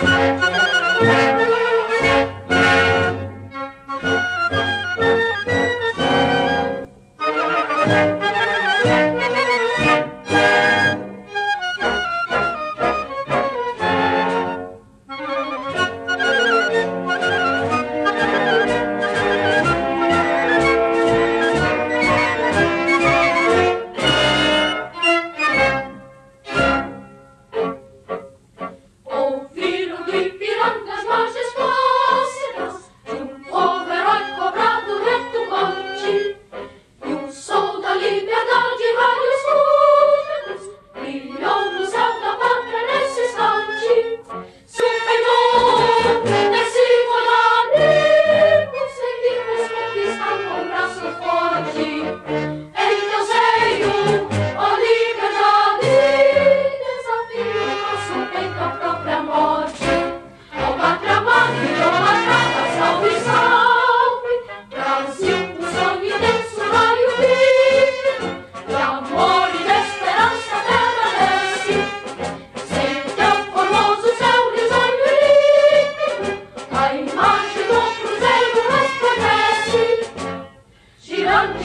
Yeah.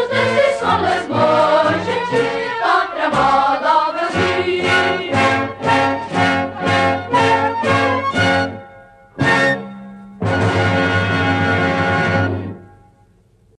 tus deseos son